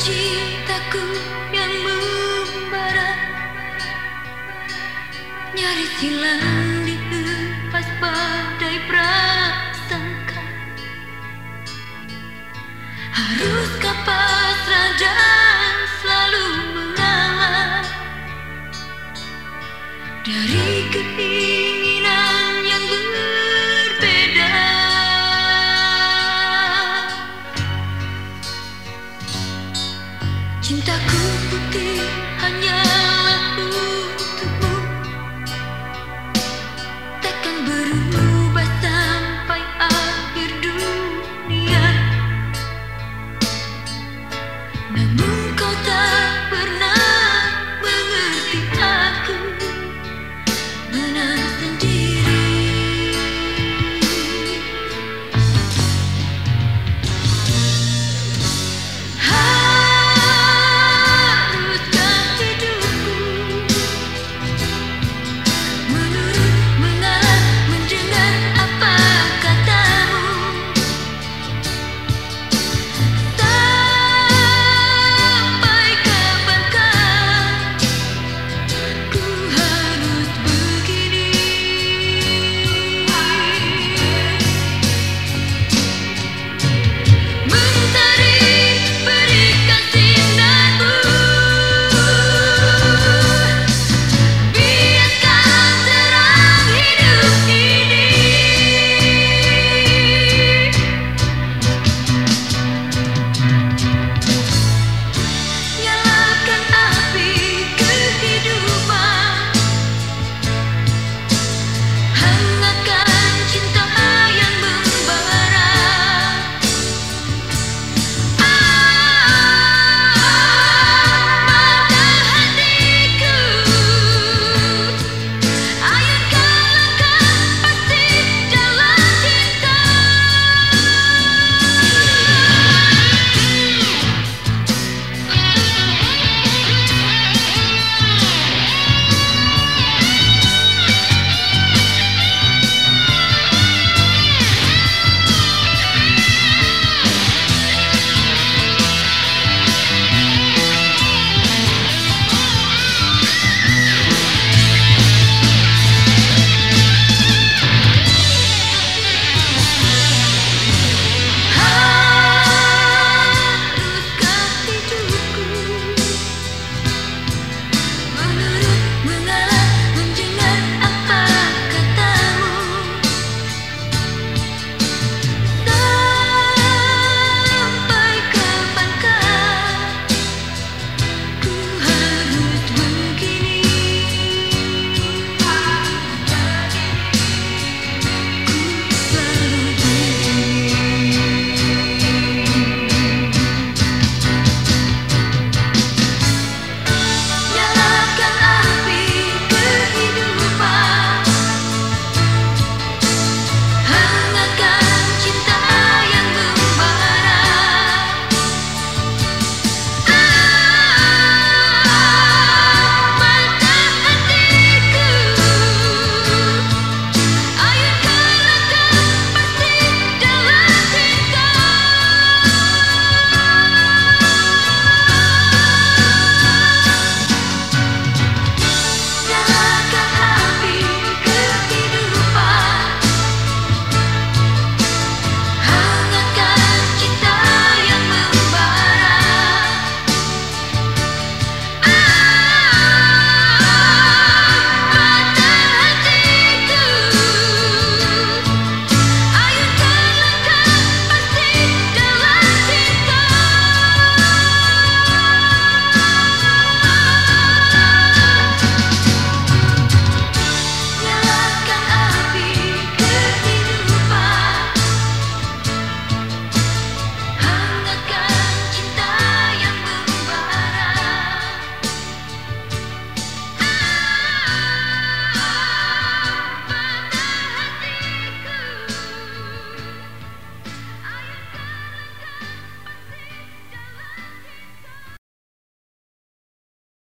cintaku yang membara. Nyaris hilang dihempas badai prasangka. Haruskah pasrah dan selalu mengalah? Dari keinginan Cintaku putih hanyalah untukmu